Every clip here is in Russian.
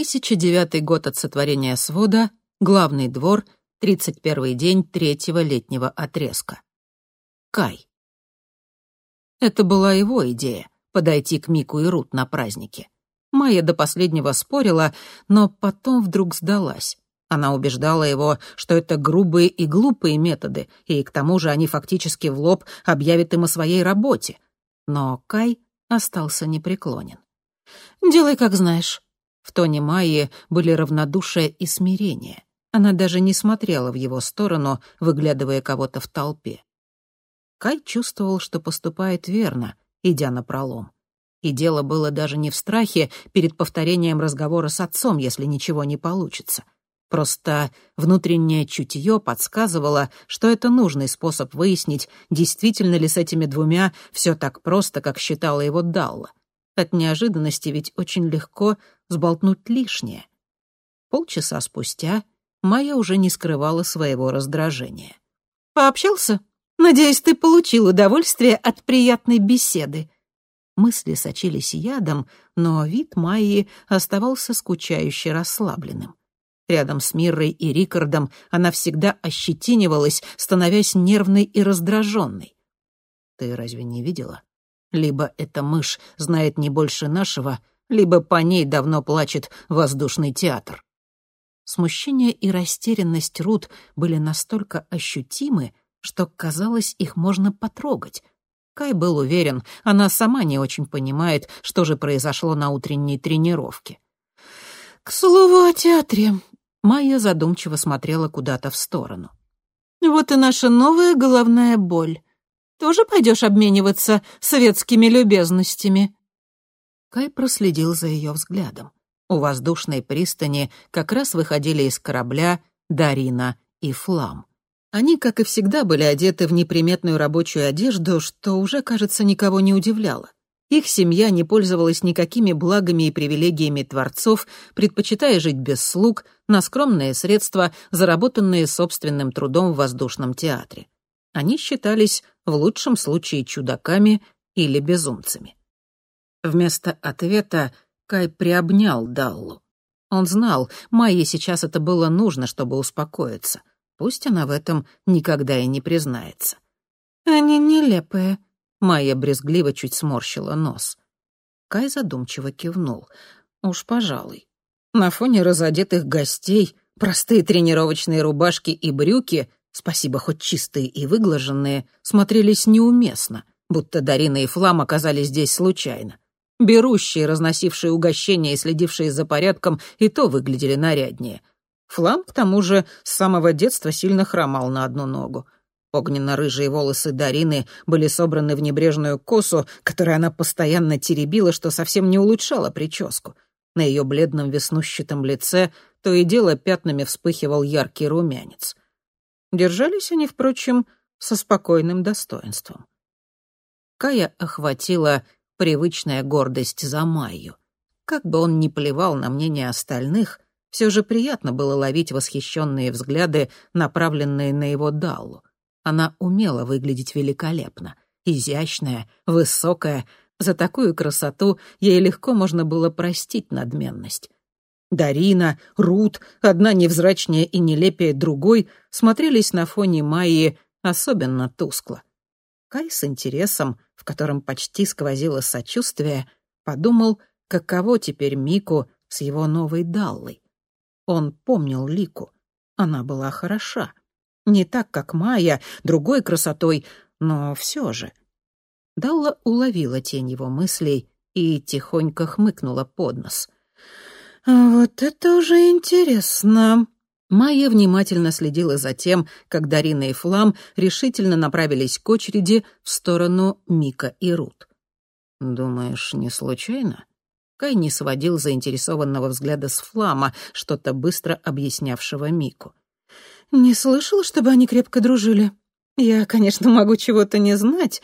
2009 год от сотворения свода, главный двор, 31 день третьего летнего отрезка. Кай. Это была его идея — подойти к Мику и Рут на празднике. Майя до последнего спорила, но потом вдруг сдалась. Она убеждала его, что это грубые и глупые методы, и к тому же они фактически в лоб объявят им о своей работе. Но Кай остался непреклонен. «Делай, как знаешь». В тоне Майи были равнодушие и смирение. Она даже не смотрела в его сторону, выглядывая кого-то в толпе. Кай чувствовал, что поступает верно, идя на пролом. И дело было даже не в страхе перед повторением разговора с отцом, если ничего не получится. Просто внутреннее чутье подсказывало, что это нужный способ выяснить, действительно ли с этими двумя все так просто, как считала его Далла. От неожиданности ведь очень легко сболтнуть лишнее. Полчаса спустя Майя уже не скрывала своего раздражения. «Пообщался? Надеюсь, ты получил удовольствие от приятной беседы». Мысли сочились ядом, но вид Майи оставался скучающе расслабленным. Рядом с Миррой и Рикардом она всегда ощетинивалась, становясь нервной и раздраженной. «Ты разве не видела? Либо эта мышь знает не больше нашего, либо по ней давно плачет воздушный театр». Смущение и растерянность Рут были настолько ощутимы, что, казалось, их можно потрогать. Кай был уверен, она сама не очень понимает, что же произошло на утренней тренировке. «К слову о театре», — Майя задумчиво смотрела куда-то в сторону. «Вот и наша новая головная боль. Тоже пойдешь обмениваться светскими любезностями?» Кай проследил за ее взглядом. У воздушной пристани как раз выходили из корабля Дарина и Флам. Они, как и всегда, были одеты в неприметную рабочую одежду, что уже, кажется, никого не удивляло. Их семья не пользовалась никакими благами и привилегиями творцов, предпочитая жить без слуг, на скромные средства, заработанные собственным трудом в воздушном театре. Они считались в лучшем случае чудаками или безумцами. Вместо ответа Кай приобнял Даллу. Он знал, Майе сейчас это было нужно, чтобы успокоиться. Пусть она в этом никогда и не признается. «Они нелепые», — Майя брезгливо чуть сморщила нос. Кай задумчиво кивнул. «Уж пожалуй. На фоне разодетых гостей, простые тренировочные рубашки и брюки, спасибо хоть чистые и выглаженные, смотрелись неуместно, будто Дарина и Флам оказались здесь случайно. Берущие, разносившие угощения и следившие за порядком, и то выглядели наряднее. Флам, к тому же, с самого детства сильно хромал на одну ногу. Огненно-рыжие волосы Дарины были собраны в небрежную косу, которую она постоянно теребила, что совсем не улучшало прическу. На ее бледном веснущатом лице то и дело пятнами вспыхивал яркий румянец. Держались они, впрочем, со спокойным достоинством. Кая охватила привычная гордость за Майю. Как бы он ни плевал на мнение остальных, все же приятно было ловить восхищенные взгляды, направленные на его Даллу. Она умела выглядеть великолепно. Изящная, высокая. За такую красоту ей легко можно было простить надменность. Дарина, Рут, одна невзрачнее и нелепее другой, смотрелись на фоне Майи особенно тускло. Кай с интересом в котором почти сквозило сочувствие, подумал, каково теперь Мику с его новой Даллой. Он помнил Лику. Она была хороша. Не так, как Майя, другой красотой, но все же. Далла уловила тень его мыслей и тихонько хмыкнула под нос. «А «Вот это уже интересно», Майя внимательно следила за тем, как Дарина и Флам решительно направились к очереди в сторону Мика и Рут. «Думаешь, не случайно?» Кай не сводил заинтересованного взгляда с Флама, что-то быстро объяснявшего Мику. «Не слышал, чтобы они крепко дружили. Я, конечно, могу чего-то не знать,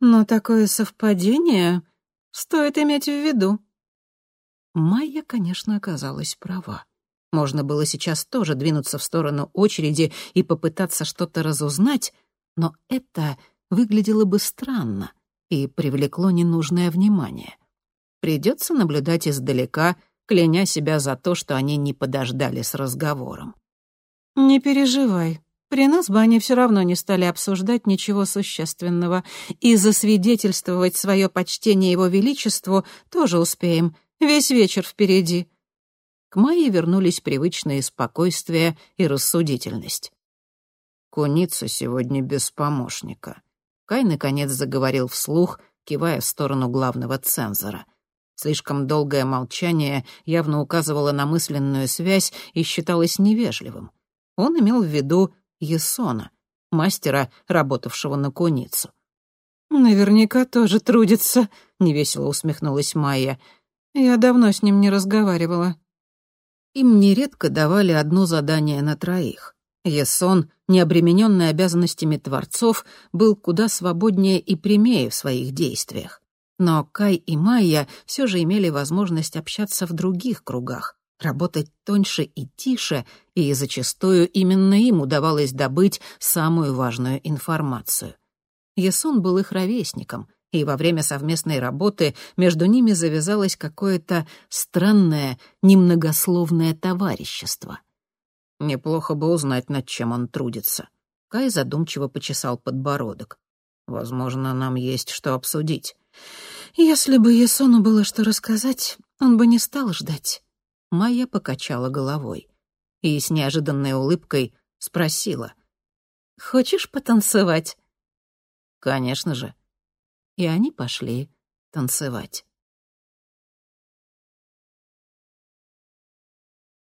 но такое совпадение стоит иметь в виду». Майя, конечно, оказалась права. Можно было сейчас тоже двинуться в сторону очереди и попытаться что-то разузнать, но это выглядело бы странно и привлекло ненужное внимание. Придется наблюдать издалека, кляня себя за то, что они не подождали с разговором. «Не переживай. При нас бы они все равно не стали обсуждать ничего существенного. И засвидетельствовать свое почтение его величеству тоже успеем. Весь вечер впереди». К Майе вернулись привычные спокойствие и рассудительность. «Куница сегодня без помощника». Кай, наконец, заговорил вслух, кивая в сторону главного цензора. Слишком долгое молчание явно указывало на мысленную связь и считалось невежливым. Он имел в виду Есона, мастера, работавшего на куницу. «Наверняка тоже трудится», — невесело усмехнулась Майя. «Я давно с ним не разговаривала». Им нередко давали одно задание на троих. Есон, не обремененный обязанностями творцов, был куда свободнее и прямее в своих действиях. Но Кай и Майя все же имели возможность общаться в других кругах, работать тоньше и тише, и зачастую именно им удавалось добыть самую важную информацию. Есон был их ровесником, и во время совместной работы между ними завязалось какое-то странное, немногословное товарищество. Неплохо бы узнать, над чем он трудится. Кай задумчиво почесал подбородок. Возможно, нам есть что обсудить. Если бы Есону было что рассказать, он бы не стал ждать. Майя покачала головой и с неожиданной улыбкой спросила. «Хочешь потанцевать?» «Конечно же». И они пошли танцевать.